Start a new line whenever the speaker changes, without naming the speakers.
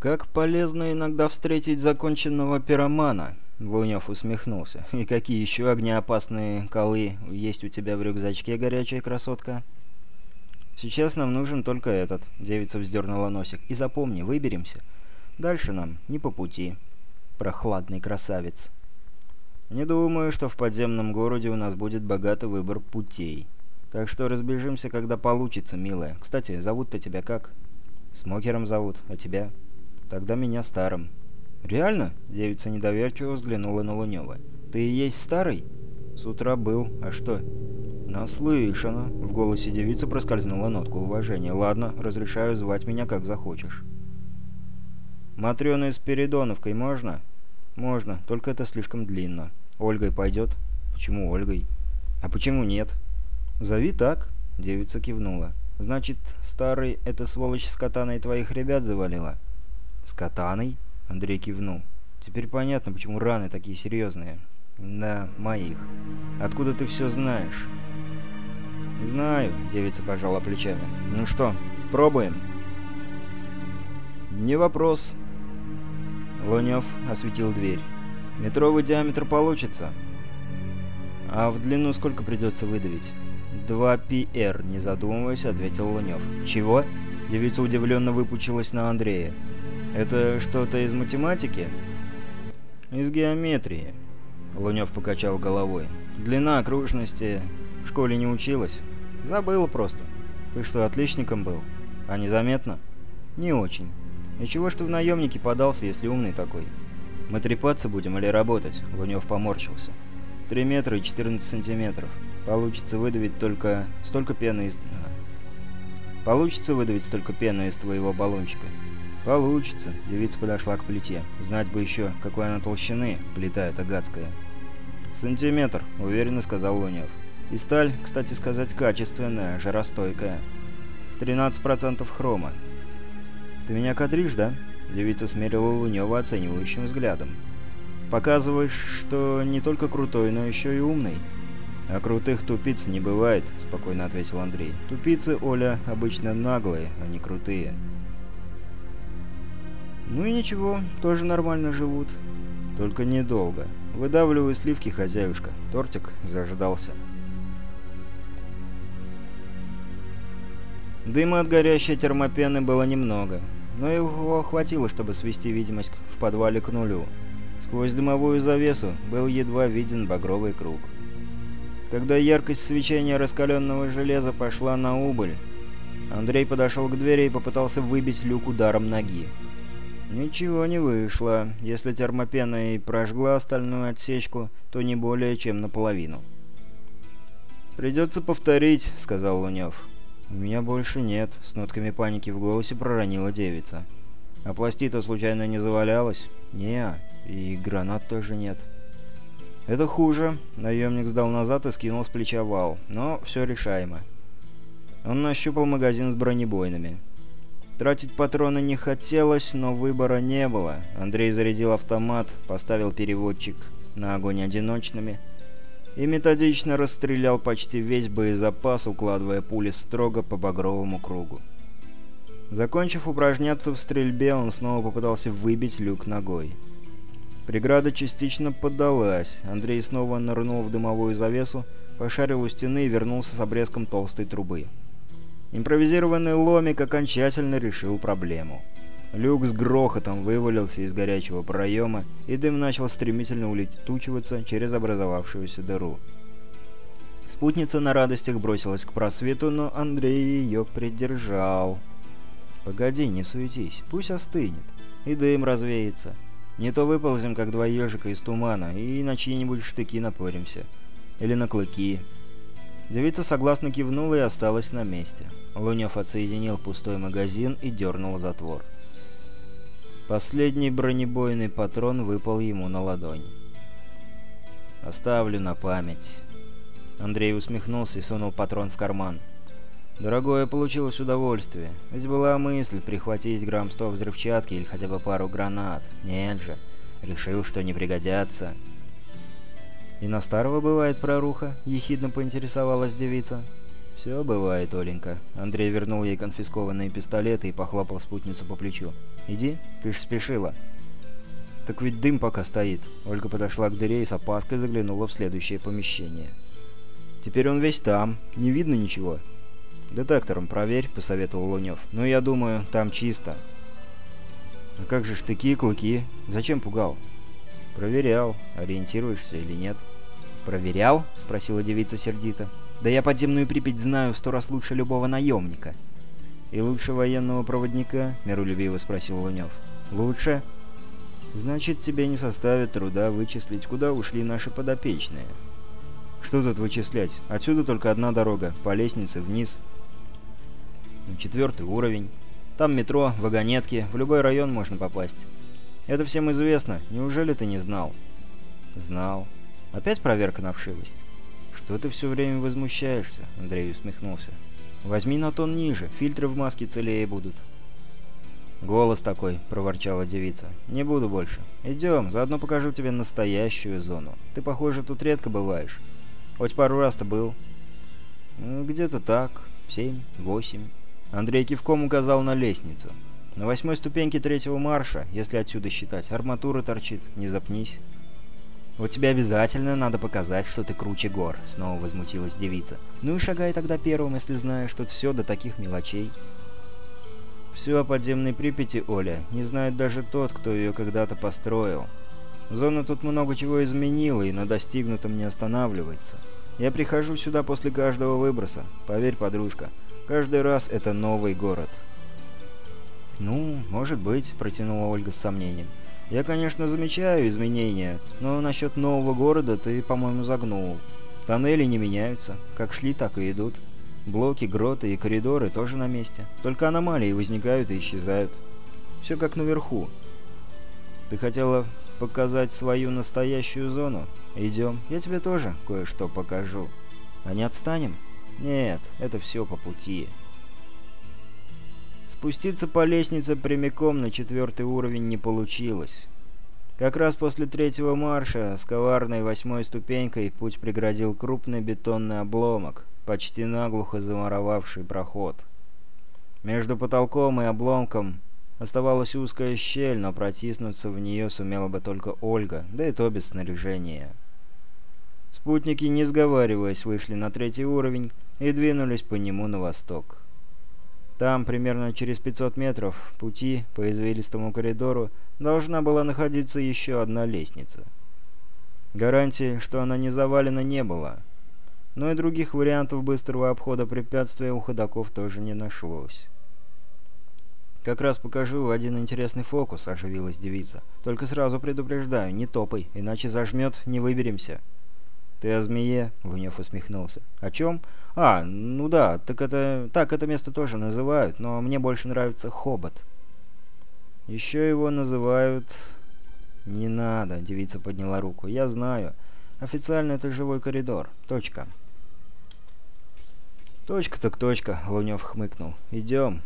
«Как полезно иногда встретить законченного пиромана», — Лунев усмехнулся. «И какие еще огнеопасные колы есть у тебя в рюкзачке, горячая красотка?» «Сейчас нам нужен только этот», — девица вздернула носик. «И запомни, выберемся. Дальше нам не по пути. Прохладный красавец». «Не думаю, что в подземном городе у нас будет богатый выбор путей. Так что разбежимся, когда получится, милая. Кстати, зовут-то тебя как?» «Смокером зовут. А тебя?» Тогда меня старым. «Реально?» — девица недоверчиво взглянула на Лунёва. «Ты и есть старый?» «С утра был. А что?» «Наслышано». В голосе девицы проскользнула нотка уважения. «Ладно, разрешаю звать меня как захочешь». «Матрёна с Передоновкой можно?» «Можно, только это слишком длинно. Ольгой пойдет?» «Почему Ольгой?» «А почему нет?» «Зови так», — девица кивнула. «Значит, старый эта сволочь с катаной твоих ребят завалила?» «С катаной?» — Андрей кивнул. «Теперь понятно, почему раны такие серьезные. Да, моих. Откуда ты все знаешь?» «Знаю», — девица пожала плечами. «Ну что, пробуем?» «Не вопрос». Лунев осветил дверь. «Метровый диаметр получится». «А в длину сколько придется выдавить?» «Два пи-р», — не задумываясь, ответил Лунев. «Чего?» Девица удивленно выпучилась на Андрея. Это что-то из математики? Из геометрии. Лунев покачал головой. Длина окружности в школе не училась. Забыла просто. Ты что, отличником был? А незаметно? Не очень. И чего ж ты в наемники подался, если умный такой? Мы трепаться будем или работать? Лунев поморщился. Три метра и 14 сантиметров. Получится выдавить только столько пены из... А. Получится выдавить столько пены из твоего баллончика. «Получится», — девица подошла к плите. «Знать бы еще, какой она толщины, плита эта гадская». «Сантиметр», — уверенно сказал Лунев. «И сталь, кстати сказать, качественная, жаростойкая. 13% хрома». «Ты меня кадришь, да?» — девица смерила Лунева оценивающим взглядом. «Показываешь, что не только крутой, но еще и умный». «А крутых тупиц не бывает», — спокойно ответил Андрей. «Тупицы, Оля, обычно наглые, а не крутые». Ну и ничего, тоже нормально живут. Только недолго. Выдавливаю сливки, хозяюшка. Тортик заждался. Дыма от горящей термопены было немного, но его хватило, чтобы свести видимость в подвале к нулю. Сквозь дымовую завесу был едва виден багровый круг. Когда яркость свечения раскаленного железа пошла на убыль, Андрей подошел к двери и попытался выбить люк ударом ноги. Ничего не вышло. Если термопена и прожгла остальную отсечку, то не более чем наполовину. «Придется повторить», — сказал Лунев. «У меня больше нет», — с нотками паники в голосе проронила девица. «А пластита случайно не завалялась?» «Не, и гранат тоже нет». «Это хуже», — наемник сдал назад и скинул с плеча вал. «Но все решаемо». Он нащупал магазин с бронебойными. Тратить патроны не хотелось, но выбора не было. Андрей зарядил автомат, поставил переводчик на огонь одиночными и методично расстрелял почти весь боезапас, укладывая пули строго по багровому кругу. Закончив упражняться в стрельбе, он снова попытался выбить люк ногой. Преграда частично поддалась. Андрей снова нырнул в дымовую завесу, пошарил у стены и вернулся с обрезком толстой трубы. Импровизированный ломик окончательно решил проблему. Люк с грохотом вывалился из горячего проема, и дым начал стремительно улетучиваться через образовавшуюся дыру. Спутница на радостях бросилась к просвету, но Андрей ее придержал. «Погоди, не суетись, пусть остынет, и дым развеется. Не то выползем, как два ежика из тумана, и на чьи-нибудь штыки напоримся. Или на клыки». Девица согласно кивнула и осталась на месте. Лунев отсоединил пустой магазин и дернул затвор. Последний бронебойный патрон выпал ему на ладонь. «Оставлю на память». Андрей усмехнулся и сунул патрон в карман. «Дорогое получилось удовольствие. Ведь была мысль прихватить грамм сто взрывчатки или хотя бы пару гранат. Нет же. Решил, что не пригодятся». «И на старого бывает проруха?» — ехидно поинтересовалась девица. «Все бывает, Оленька». Андрей вернул ей конфискованные пистолеты и похлопал спутницу по плечу. «Иди, ты ж спешила». «Так ведь дым пока стоит». Ольга подошла к дыре и с опаской заглянула в следующее помещение. «Теперь он весь там. Не видно ничего». «Детектором проверь», — посоветовал Лунев. «Ну, я думаю, там чисто». «А как же штыки и клыки? Зачем пугал?» «Проверял. Ориентируешься или нет?» «Проверял?» — спросила девица сердито. «Да я подземную Припять знаю в сто раз лучше любого наемника». «И лучше военного проводника?» — миролюбиво спросил Лунев. «Лучше?» «Значит, тебе не составит труда вычислить, куда ушли наши подопечные». «Что тут вычислять? Отсюда только одна дорога, по лестнице вниз». «Четвертый уровень. Там метро, вагонетки, в любой район можно попасть. Это всем известно. Неужели ты не знал?» «Знал. Опять проверка на вшивость?» «Что ты все время возмущаешься?» — Андрей усмехнулся. «Возьми на тон ниже, фильтры в маске целее будут». «Голос такой», — проворчала девица. «Не буду больше. Идем, заодно покажу тебе настоящую зону. Ты, похоже, тут редко бываешь. Хоть пару раз-то был». «Где-то так. Семь, восемь». Андрей кивком указал на лестницу. На восьмой ступеньке третьего марша, если отсюда считать, арматура торчит, не запнись. «Вот тебе обязательно надо показать, что ты круче гор», — снова возмутилась девица. «Ну и шагай тогда первым, если знаешь, что все до таких мелочей». Все о подземной Припяти, Оля, не знает даже тот, кто ее когда-то построил. Зона тут много чего изменила и на достигнутом не останавливается. Я прихожу сюда после каждого выброса. Поверь, подружка, Каждый раз это новый город. «Ну, может быть», — протянула Ольга с сомнением. «Я, конечно, замечаю изменения, но насчет нового города ты, по-моему, загнул. Тоннели не меняются. Как шли, так и идут. Блоки, гроты и коридоры тоже на месте. Только аномалии возникают и исчезают. Все как наверху. Ты хотела показать свою настоящую зону? Идем, я тебе тоже кое-что покажу. А не отстанем?» Нет, это все по пути. Спуститься по лестнице прямиком на четвертый уровень не получилось. Как раз после третьего марша с коварной восьмой ступенькой путь преградил крупный бетонный обломок, почти наглухо замуровавший проход. Между потолком и обломком оставалась узкая щель, но протиснуться в нее сумела бы только Ольга, да и то без снаряжения. Спутники, не сговариваясь, вышли на третий уровень и двинулись по нему на восток. Там, примерно через 500 метров пути по извилистому коридору, должна была находиться еще одна лестница. Гарантии, что она не завалена, не было. Но и других вариантов быстрого обхода препятствия у ходоков тоже не нашлось. «Как раз покажу один интересный фокус», — оживилась девица. «Только сразу предупреждаю, не топай, иначе зажмет, не выберемся». «Ты о змее?» — Лунев усмехнулся. «О чем?» «А, ну да, так это... Так это место тоже называют, но мне больше нравится Хобот». «Еще его называют...» «Не надо», — девица подняла руку. «Я знаю. Официально это живой коридор. Точка». «Точка так точка», — Лунев хмыкнул. «Идем».